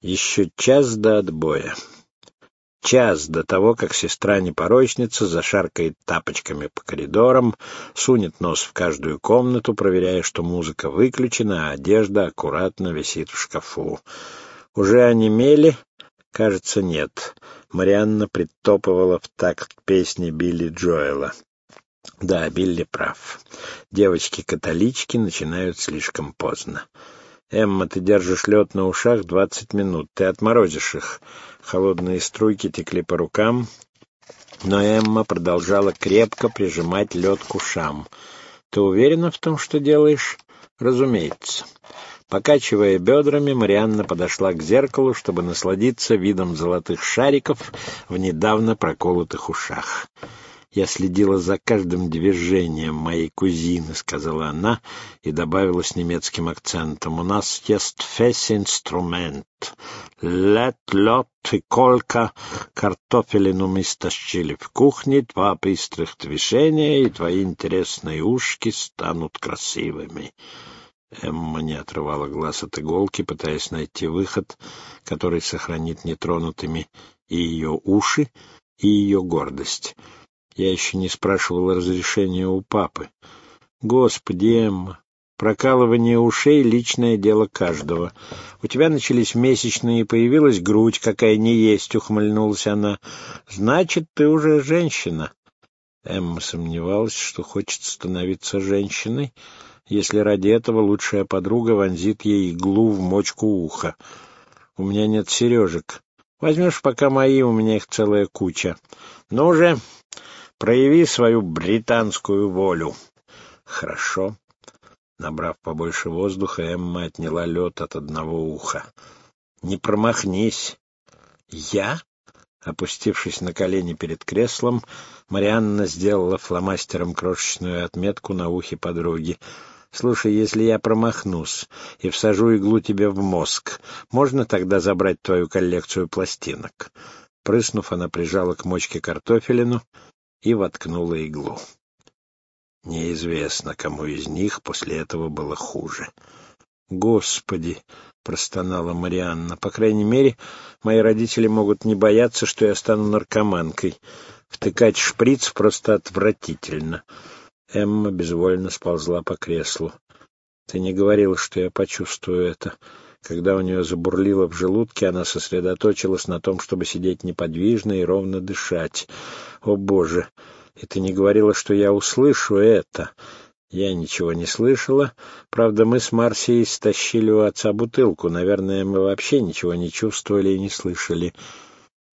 Еще час до отбоя. Час до того, как сестра-непорочница зашаркает тапочками по коридорам, сунет нос в каждую комнату, проверяя, что музыка выключена, а одежда аккуратно висит в шкафу. Уже онемели? Кажется, нет. Марианна притопывала в такт песни Билли Джоэла. Да, Билли прав. Девочки-католички начинают слишком поздно. «Эмма, ты держишь лед на ушах двадцать минут. Ты отморозишь их». Холодные струйки текли по рукам, но Эмма продолжала крепко прижимать лед к ушам. «Ты уверена в том, что делаешь?» «Разумеется». Покачивая бедрами, Марианна подошла к зеркалу, чтобы насладиться видом золотых шариков в недавно проколотых ушах. «Я следила за каждым движением моей кузины», — сказала она и добавила с немецким акцентом. «У нас есть весь инструмент. Лед, лед и колька картофелину мы стащили в кухне, два быстрых движения, и твои интересные ушки станут красивыми». Эмма не отрывала глаз от иголки, пытаясь найти выход, который сохранит нетронутыми и ее уши, и ее гордость. Я еще не спрашивал разрешения у папы. Господи, Эмма, прокалывание ушей — личное дело каждого. У тебя начались месячные, появилась грудь, какая не есть, — ухмыльнулась она. Значит, ты уже женщина. Эмма сомневалась, что хочет становиться женщиной, если ради этого лучшая подруга вонзит ей иглу в мочку уха. У меня нет сережек. Возьмешь пока мои, у меня их целая куча. Ну же, Прояви свою британскую волю. Хорошо. Набрав побольше воздуха, Эмма отняла лед от одного уха. Не промахнись. Я? Опустившись на колени перед креслом, Марианна сделала фломастером крошечную отметку на ухе подруги. «Слушай, если я промахнусь и всажу иглу тебе в мозг, можно тогда забрать твою коллекцию пластинок?» Прыснув, она прижала к мочке картофелину и воткнула иглу. Неизвестно, кому из них после этого было хуже. «Господи!» — простонала Марианна. «По крайней мере, мои родители могут не бояться, что я стану наркоманкой. Втыкать шприц просто отвратительно». Эмма безвольно сползла по креслу. «Ты не говорила, что я почувствую это». Когда у нее забурлило в желудке, она сосредоточилась на том, чтобы сидеть неподвижно и ровно дышать. «О, Боже! И ты не говорила, что я услышу это!» Я ничего не слышала. Правда, мы с Марсией стащили у отца бутылку. Наверное, мы вообще ничего не чувствовали и не слышали.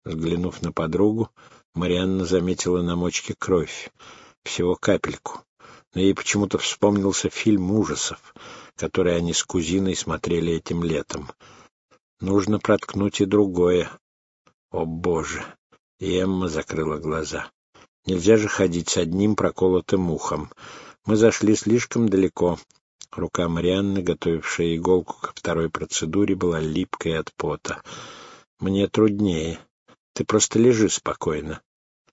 Взглянув на подругу, Марианна заметила на мочке кровь. Всего капельку. Ей почему-то вспомнился фильм ужасов который они с кузиной смотрели этим летом. Нужно проткнуть и другое. О, Боже! И Эмма закрыла глаза. Нельзя же ходить с одним проколотым ухом. Мы зашли слишком далеко. Рука Марианны, готовившая иголку ко второй процедуре, была липкой от пота. Мне труднее. Ты просто лежи спокойно.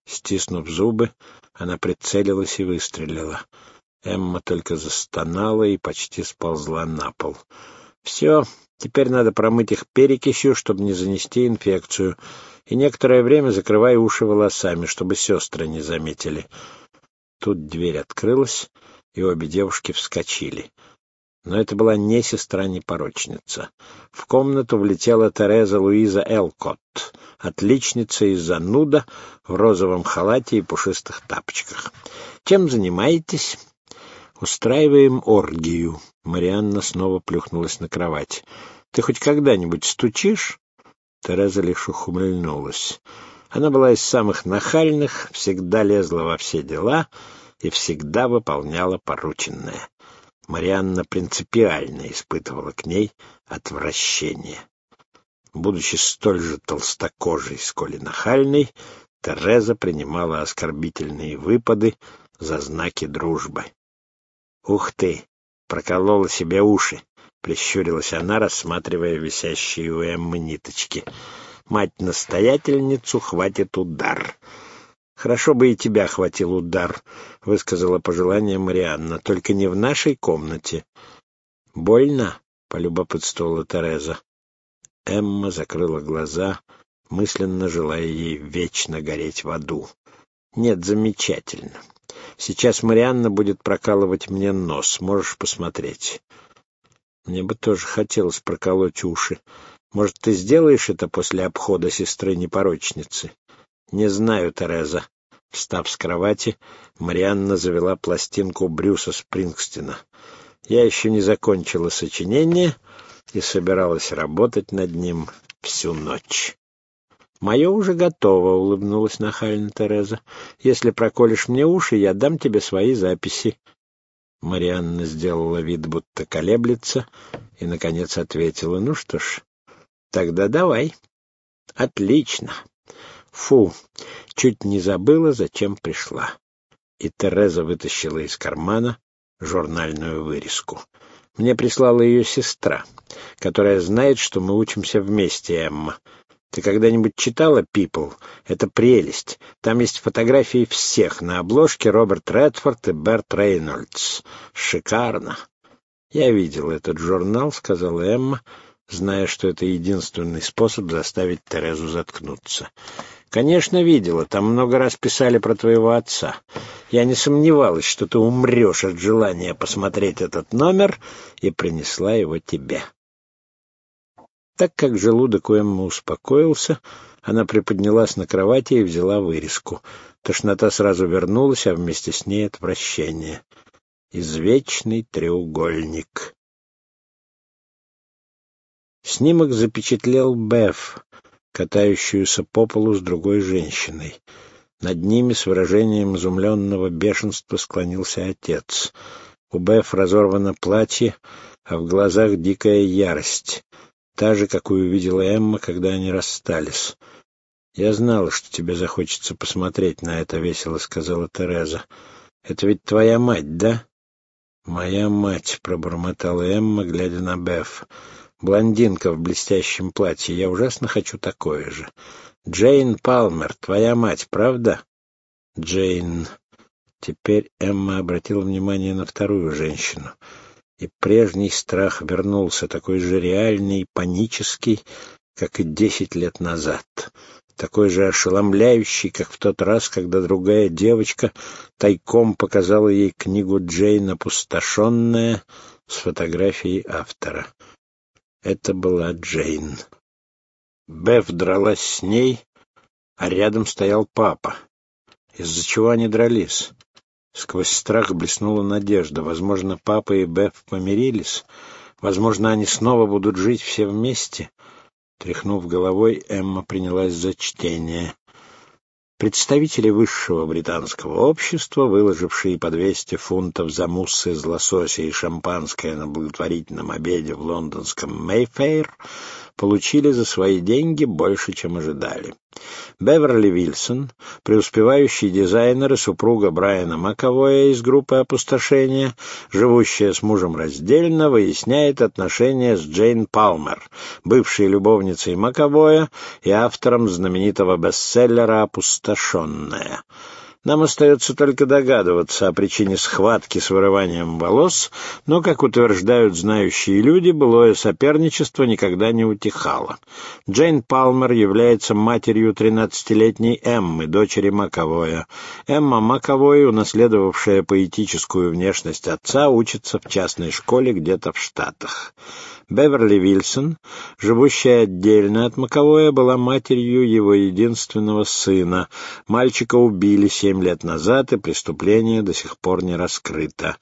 Стиснув зубы, она прицелилась и выстрелила. Эмма только застонала и почти сползла на пол. «Все, теперь надо промыть их перекисью, чтобы не занести инфекцию, и некоторое время закрывай уши волосами, чтобы сестры не заметили». Тут дверь открылась, и обе девушки вскочили. Но это была не сестра-непорочница. В комнату влетела Тереза Луиза Элкот, отличница из зануда в розовом халате и пушистых тапочках. «Чем занимаетесь?» «Устраиваем оргию». Марианна снова плюхнулась на кровать. «Ты хоть когда-нибудь стучишь?» Тереза лишь ухмыльнулась. Она была из самых нахальных, всегда лезла во все дела и всегда выполняла порученное. Марианна принципиально испытывала к ней отвращение. Будучи столь же толстокожей, сколь и нахальной, Тереза принимала оскорбительные выпады за знаки дружбы. «Ух ты! Проколола себе уши!» — прищурилась она, рассматривая висящие у Эммы ниточки. «Мать-настоятельницу хватит удар!» «Хорошо бы и тебя хватил удар», — высказала пожелание Марианна, — «только не в нашей комнате». «Больно?» — полюбопытствовала Тереза. Эмма закрыла глаза, мысленно желая ей вечно гореть в аду. «Нет, замечательно. Сейчас Марианна будет прокалывать мне нос. Можешь посмотреть». «Мне бы тоже хотелось проколоть уши. Может, ты сделаешь это после обхода сестры-непорочницы?» «Не знаю, Тереза». Встав с кровати, Марианна завела пластинку Брюса Спрингстина. «Я еще не закончила сочинение и собиралась работать над ним всю ночь». «Мое уже готово», — улыбнулась нахально Тереза. «Если проколешь мне уши, я дам тебе свои записи». Марианна сделала вид, будто колеблется, и, наконец, ответила. «Ну что ж, тогда давай». «Отлично». Фу, чуть не забыла, зачем пришла. И Тереза вытащила из кармана журнальную вырезку. Мне прислала ее сестра, которая знает, что мы учимся вместе, Эмма. Ты когда-нибудь читала «People»? Это прелесть. Там есть фотографии всех. На обложке Роберт Редфорд и Берт Рейнольдс. Шикарно. Я видел этот журнал, сказала Эмма, зная, что это единственный способ заставить Терезу заткнуться. «Конечно, видела. Там много раз писали про твоего отца. Я не сомневалась, что ты умрешь от желания посмотреть этот номер, и принесла его тебе». Так как желудок у Эммы успокоился, она приподнялась на кровати и взяла вырезку. Тошнота сразу вернулась, а вместе с ней отвращение. Извечный треугольник. Снимок запечатлел Беф, катающуюся по полу с другой женщиной. Над ними с выражением изумленного бешенства склонился отец. У Беф разорвано платье, а в глазах дикая ярость, та же, какую видела Эмма, когда они расстались. «Я знала, что тебе захочется посмотреть на это», — весело сказала Тереза. «Это ведь твоя мать, да?» «Моя мать», — пробормотала Эмма, глядя на Беф. Блондинка в блестящем платье. Я ужасно хочу такое же. Джейн Палмер, твоя мать, правда? Джейн. Теперь Эмма обратила внимание на вторую женщину. И прежний страх вернулся, такой же реальный и панический, как и десять лет назад. Такой же ошеломляющий, как в тот раз, когда другая девочка тайком показала ей книгу Джейн «Опустошенная» с фотографией автора. Это была Джейн. Беф дралась с ней, а рядом стоял папа. Из-за чего они дрались? Сквозь страх блеснула надежда. Возможно, папа и Беф помирились. Возможно, они снова будут жить все вместе. Тряхнув головой, Эмма принялась за чтение. Представители высшего британского общества, выложившие по 200 фунтов за муссы из лосося и шампанское на благотворительном обеде в лондонском Мейфейр, получили за свои деньги больше, чем ожидали. Беверли Вильсон, преуспевающий дизайнер и супруга Брайана Маковоя из группы «Опустошение», живущая с мужем раздельно, выясняет отношения с Джейн Палмер, бывшей любовницей Маковоя и автором знаменитого бестселлера «Опустошенная». Нам остается только догадываться о причине схватки с вырыванием волос, но, как утверждают знающие люди, былое соперничество никогда не утихало. Джейн Палмер является матерью 13-летней Эммы, дочери Маковоя. Эмма Маковой, унаследовавшая поэтическую внешность отца, учится в частной школе где-то в Штатах. Беверли Вильсон, живущая отдельно от Маковоя, была матерью его единственного сына. Мальчика убили семь лет назад, и преступление до сих пор не раскрыто.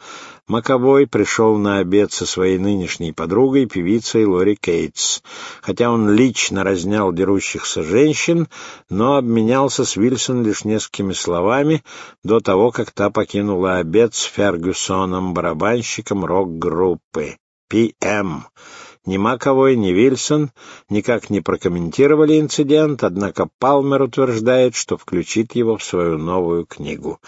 Маковой пришел на обед со своей нынешней подругой, певицей Лори Кейтс. Хотя он лично разнял дерущихся женщин, но обменялся с Вильсон лишь несколькими словами до того, как та покинула обед с Фергюсоном, барабанщиком рок-группы. П.М. Ни Маковой, ни Вильсон никак не прокомментировали инцидент, однако Палмер утверждает, что включит его в свою новую книгу.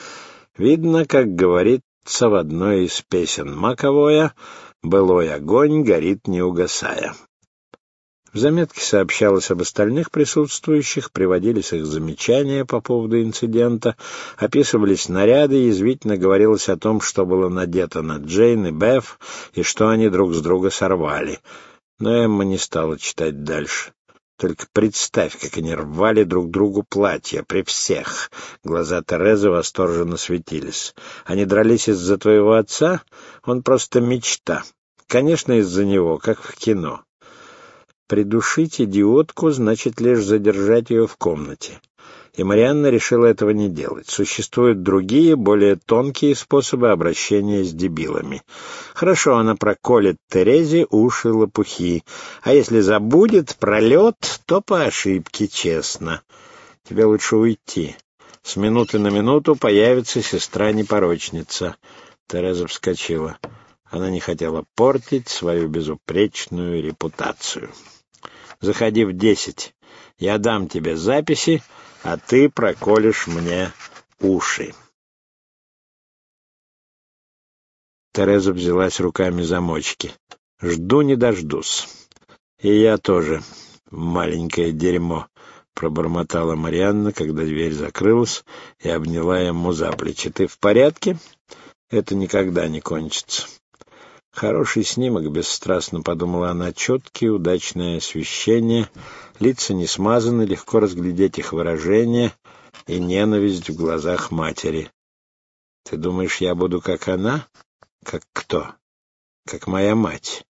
Видно, как говорится в одной из песен Маковой, «Былой огонь горит не угасая». В заметке сообщалось об остальных присутствующих, приводились их замечания по поводу инцидента, описывались наряды язвительно говорилось о том, что было надето на Джейн и Беф, и что они друг с друга сорвали. Но Эмма не стала читать дальше. Только представь, как они рвали друг другу платья при всех. Глаза Терезы восторженно светились. Они дрались из-за твоего отца? Он просто мечта. Конечно, из-за него, как в кино. Придушить идиотку значит лишь задержать ее в комнате и Марианна решила этого не делать. Существуют другие, более тонкие способы обращения с дебилами. Хорошо, она проколет Терезе уши лопухи, а если забудет пролет, то по ошибке, честно. Тебе лучше уйти. С минуты на минуту появится сестра-непорочница. Тереза вскочила. Она не хотела портить свою безупречную репутацию. «Заходи в десять. Я дам тебе записи, а ты проколешь мне уши. Тереза взялась руками за мочки. «Жду не дождусь». «И я тоже, маленькое дерьмо», — пробормотала Марианна, когда дверь закрылась, и обняла ему за плечи. «Ты в порядке? Это никогда не кончится». Хороший снимок, бесстрастно подумала она, четкие, удачное освещение, лица не смазаны, легко разглядеть их выражение и ненависть в глазах матери. Ты думаешь, я буду как она? Как кто? Как моя мать.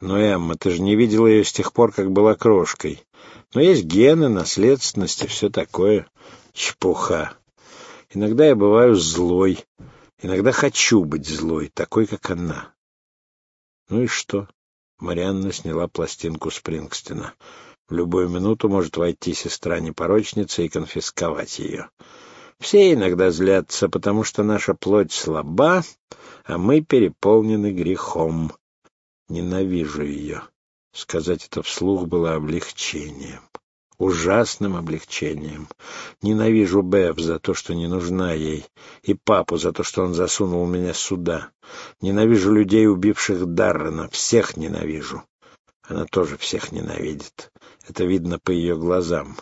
Но, Эмма, ты же не видела ее с тех пор, как была крошкой. Но есть гены, наследственность и все такое. Чепуха. Иногда я бываю злой, иногда хочу быть злой, такой, как она. Ну и что? Марианна сняла пластинку Спрингстина. В любую минуту может войти сестра-непорочница и конфисковать ее. Все иногда злятся, потому что наша плоть слаба, а мы переполнены грехом. Ненавижу ее. Сказать это вслух было облегчением ужасным облегчением. Ненавижу Бев за то, что не нужна ей, и папу за то, что он засунул меня сюда. Ненавижу людей, убивших Даррена, всех ненавижу. Она тоже всех ненавидит. Это видно по ее глазам.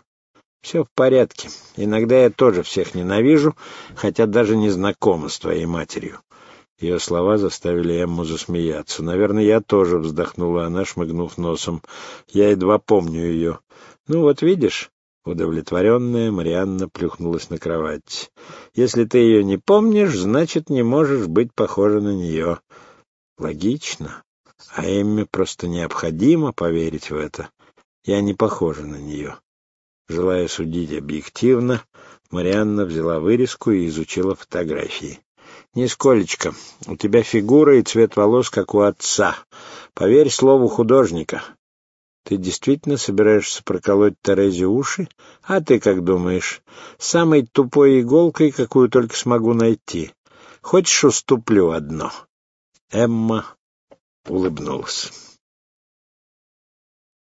Все в порядке. Иногда я тоже всех ненавижу, хотя даже не знакома с твоей матерью. Ее слова заставили Эмму засмеяться. «Наверное, я тоже», — вздохнула она, шмыгнув носом. «Я едва помню ее. Ну вот видишь, удовлетворенная Марианна плюхнулась на кровать. Если ты ее не помнишь, значит, не можешь быть похожа на нее. Логично. А Эмме просто необходимо поверить в это. Я не похожа на нее. Желая судить объективно, Марианна взяла вырезку и изучила фотографии. «Нисколечко. У тебя фигура и цвет волос, как у отца. Поверь слову художника. Ты действительно собираешься проколоть Терезе уши? А ты как думаешь? Самой тупой иголкой, какую только смогу найти. Хочешь, уступлю одно?» Эмма улыбнулась.